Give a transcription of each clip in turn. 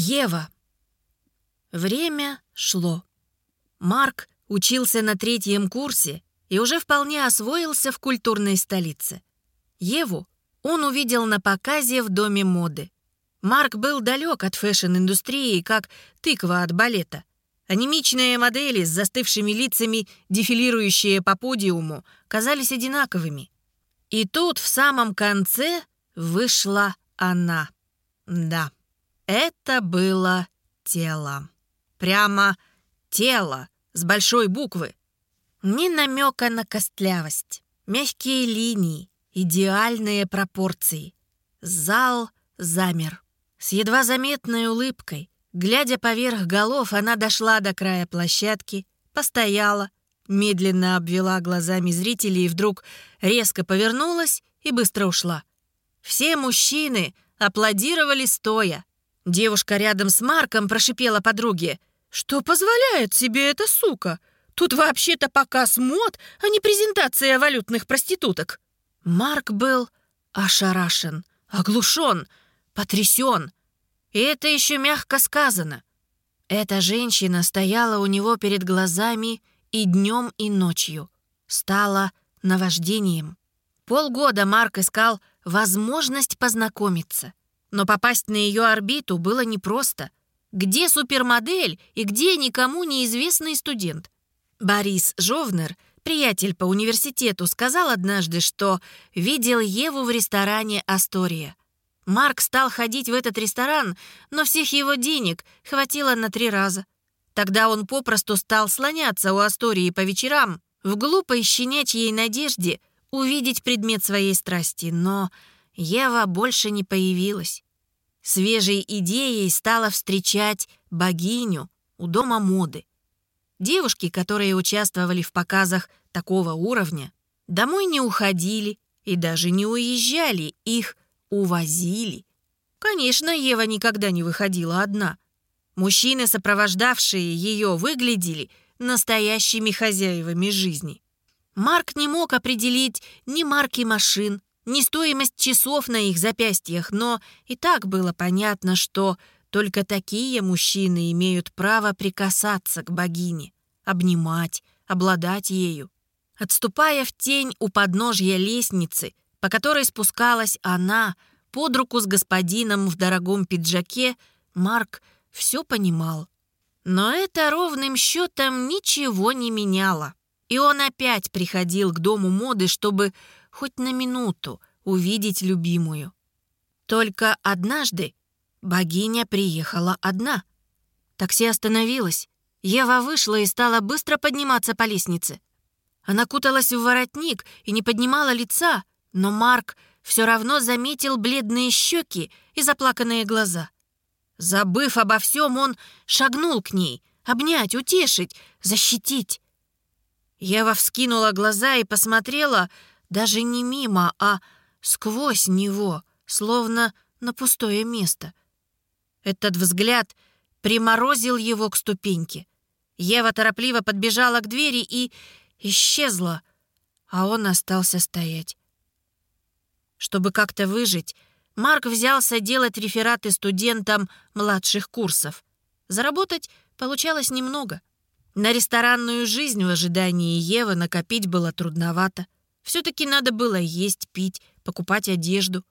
Ева. Время шло. Марк учился на третьем курсе и уже вполне освоился в культурной столице. Еву он увидел на показе в Доме моды. Марк был далек от фэшн-индустрии, как тыква от балета. Анемичные модели с застывшими лицами, дефилирующие по подиуму, казались одинаковыми. И тут в самом конце вышла она. Да, это было тело. Прямо тело с большой буквы. Ни намека на костлявость. Мягкие линии, идеальные пропорции. Зал замер. С едва заметной улыбкой, глядя поверх голов, она дошла до края площадки, постояла, медленно обвела глазами зрителей и вдруг резко повернулась и быстро ушла. Все мужчины аплодировали стоя. Девушка рядом с Марком прошипела подруге. «Что позволяет себе эта сука? Тут вообще-то показ мод, а не презентация валютных проституток». Марк был ошарашен, оглушен, потрясен. И это еще мягко сказано. Эта женщина стояла у него перед глазами и днем, и ночью. Стала наваждением. Полгода Марк искал возможность познакомиться. Но попасть на ее орбиту было непросто. Где супермодель и где никому неизвестный студент? Борис Жовнер, приятель по университету, сказал однажды, что видел Еву в ресторане «Астория». Марк стал ходить в этот ресторан, но всех его денег хватило на три раза. Тогда он попросту стал слоняться у Астории по вечерам, в глупой щенячьей надежде увидеть предмет своей страсти, но Ева больше не появилась. Свежей идеей стала встречать богиню у дома моды. Девушки, которые участвовали в показах такого уровня, домой не уходили и даже не уезжали, их увозили. Конечно, Ева никогда не выходила одна. Мужчины, сопровождавшие ее, выглядели настоящими хозяевами жизни. Марк не мог определить ни марки машин, ни стоимость часов на их запястьях, но и так было понятно, что только такие мужчины имеют право прикасаться к богине, обнимать, обладать ею. Отступая в тень у подножья лестницы, по которой спускалась она, под руку с господином в дорогом пиджаке, Марк все понимал. Но это ровным счетом ничего не меняло. И он опять приходил к дому моды, чтобы хоть на минуту увидеть любимую. Только однажды богиня приехала одна. Такси остановилось. Ева вышла и стала быстро подниматься по лестнице. Она куталась в воротник и не поднимала лица, но Марк все равно заметил бледные щеки и заплаканные глаза. Забыв обо всем, он шагнул к ней, обнять, утешить, защитить. Ева вскинула глаза и посмотрела даже не мимо, а сквозь него, словно на пустое место. Этот взгляд приморозил его к ступеньке. Ева торопливо подбежала к двери и исчезла, а он остался стоять. Чтобы как-то выжить, Марк взялся делать рефераты студентам младших курсов. Заработать получалось немного. На ресторанную жизнь в ожидании Евы накопить было трудновато. Все-таки надо было есть, пить, покупать одежду.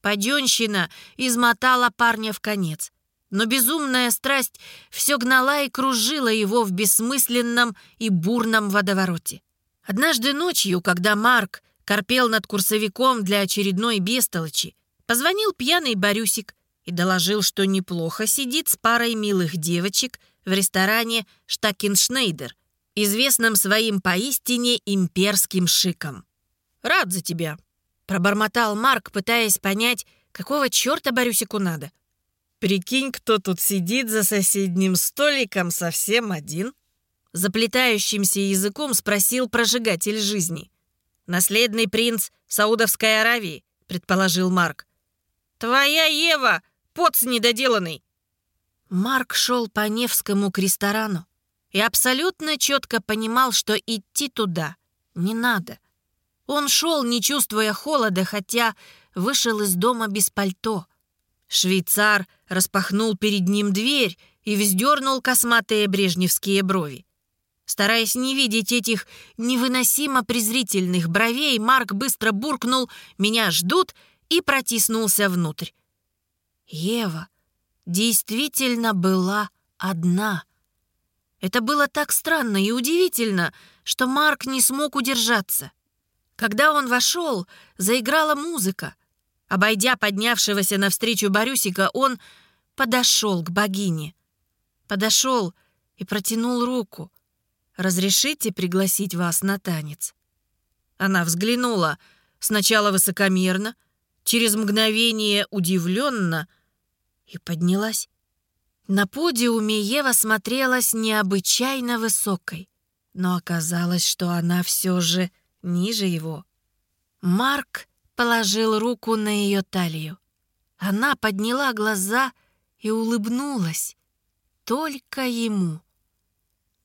Паденщина измотала парня в конец. Но безумная страсть все гнала и кружила его в бессмысленном и бурном водовороте. Однажды ночью, когда Марк корпел над курсовиком для очередной бестолочи, позвонил пьяный Борюсик и доложил, что неплохо сидит с парой милых девочек в ресторане «Штакеншнейдер», известном своим поистине имперским шиком. «Рад за тебя», — пробормотал Марк, пытаясь понять, какого черта Борюсику надо. «Прикинь, кто тут сидит за соседним столиком совсем один?» Заплетающимся языком спросил прожигатель жизни. «Наследный принц Саудовской Аравии», — предположил Марк. «Твоя Ева, поц недоделанный!» Марк шел по Невскому к ресторану и абсолютно четко понимал, что идти туда не надо. Он шел, не чувствуя холода, хотя вышел из дома без пальто. Швейцар распахнул перед ним дверь и вздернул косматые брежневские брови. Стараясь не видеть этих невыносимо презрительных бровей, Марк быстро буркнул «Меня ждут» и протиснулся внутрь. Ева действительно была одна. Это было так странно и удивительно, что Марк не смог удержаться. Когда он вошел, заиграла музыка. Обойдя поднявшегося навстречу Борюсика, он подошел к богине. Подошел и протянул руку. «Разрешите пригласить вас на танец?» Она взглянула, сначала высокомерно, через мгновение удивленно и поднялась. На подиуме Ева смотрелась необычайно высокой, но оказалось, что она все же ниже его. Марк положил руку на ее талию. Она подняла глаза и улыбнулась. Только ему.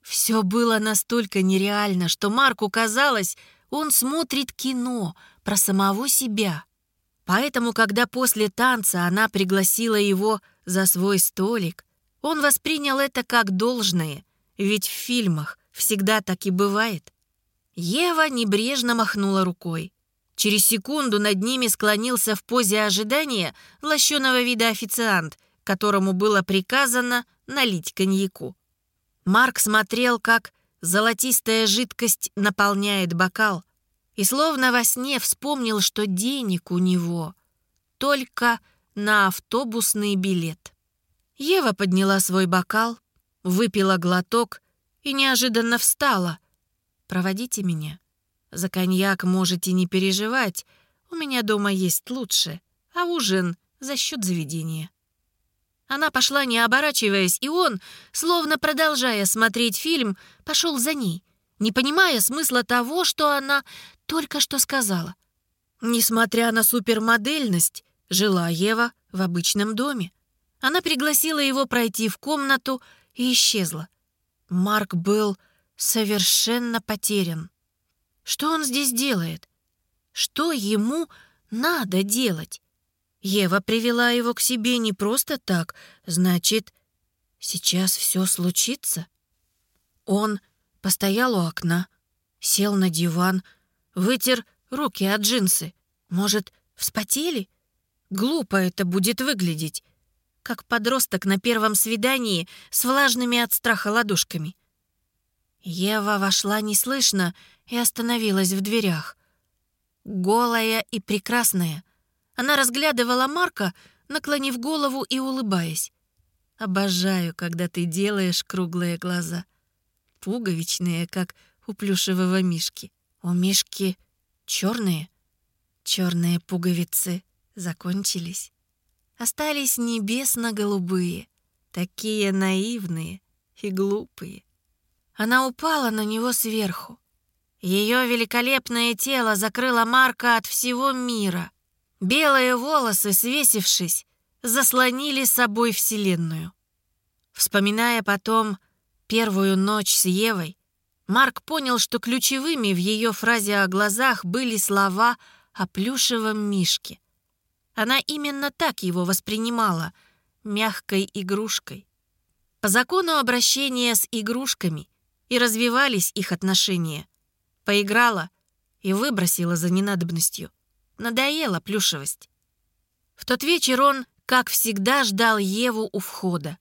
Все было настолько нереально, что Марку казалось, он смотрит кино про самого себя. Поэтому, когда после танца она пригласила его за свой столик, он воспринял это как должное, ведь в фильмах всегда так и бывает. Ева небрежно махнула рукой. Через секунду над ними склонился в позе ожидания лощеного вида официант, которому было приказано налить коньяку. Марк смотрел, как золотистая жидкость наполняет бокал, и словно во сне вспомнил, что денег у него только на автобусный билет. Ева подняла свой бокал, выпила глоток и неожиданно встала. «Проводите меня». За коньяк можете не переживать. У меня дома есть лучше. А ужин за счет заведения. Она пошла, не оборачиваясь, и он, словно продолжая смотреть фильм, пошел за ней, не понимая смысла того, что она только что сказала. Несмотря на супермодельность, жила Ева в обычном доме. Она пригласила его пройти в комнату и исчезла. Марк был совершенно потерян. Что он здесь делает? Что ему надо делать? Ева привела его к себе не просто так, значит, сейчас все случится. Он постоял у окна, сел на диван, вытер руки от джинсы. Может, вспотели? Глупо это будет выглядеть, как подросток на первом свидании с влажными от страха ладошками. Ева вошла неслышно и остановилась в дверях. Голая и прекрасная. Она разглядывала Марка, наклонив голову и улыбаясь. «Обожаю, когда ты делаешь круглые глаза. Пуговичные, как у плюшевого мишки. У мишки черные. Черные пуговицы закончились. Остались небесно-голубые, такие наивные и глупые. Она упала на него сверху. Ее великолепное тело закрыло Марка от всего мира. Белые волосы, свесившись, заслонили собой Вселенную. Вспоминая потом первую ночь с Евой, Марк понял, что ключевыми в ее фразе о глазах были слова о плюшевом мишке. Она именно так его воспринимала, мягкой игрушкой. По закону обращения с игрушками и развивались их отношения. Поиграла и выбросила за ненадобностью. Надоела плюшевость. В тот вечер он, как всегда, ждал Еву у входа.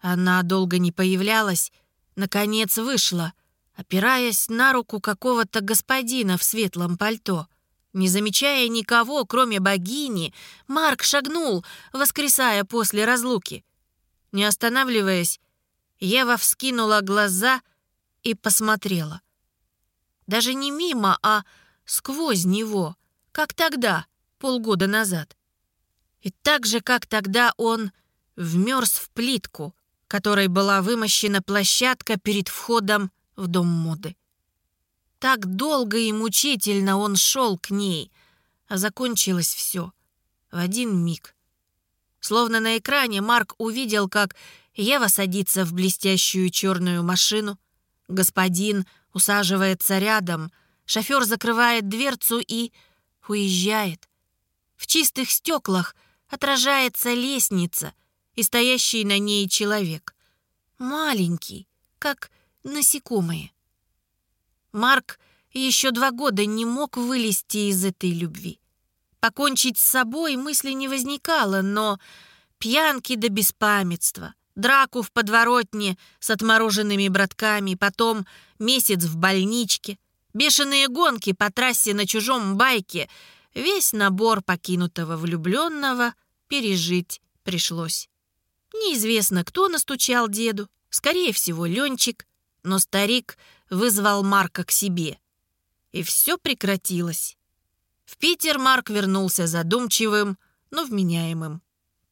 Она долго не появлялась, наконец вышла, опираясь на руку какого-то господина в светлом пальто. Не замечая никого, кроме богини, Марк шагнул, воскресая после разлуки. Не останавливаясь, Ева вскинула глаза — и посмотрела. Даже не мимо, а сквозь него, как тогда, полгода назад. И так же, как тогда он вмерз в плитку, которой была вымощена площадка перед входом в дом моды. Так долго и мучительно он шел к ней, а закончилось все в один миг. Словно на экране Марк увидел, как Ева садится в блестящую черную машину, Господин усаживается рядом, шофер закрывает дверцу и уезжает. В чистых стеклах отражается лестница и стоящий на ней человек. Маленький, как насекомые. Марк еще два года не мог вылезти из этой любви. Покончить с собой мысли не возникало, но пьянки до беспамятства, драку в подворотне с отмороженными братками, потом месяц в больничке, бешеные гонки по трассе на чужом байке, весь набор покинутого влюбленного пережить пришлось. Неизвестно, кто настучал деду, скорее всего, Ленчик, но старик вызвал Марка к себе. И все прекратилось. В Питер Марк вернулся задумчивым, но вменяемым.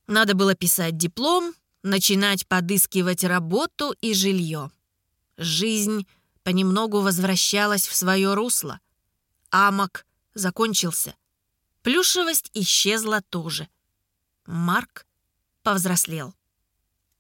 Надо было писать диплом, начинать подыскивать работу и жилье. Жизнь понемногу возвращалась в свое русло. Амок закончился. Плюшевость исчезла тоже. Марк повзрослел.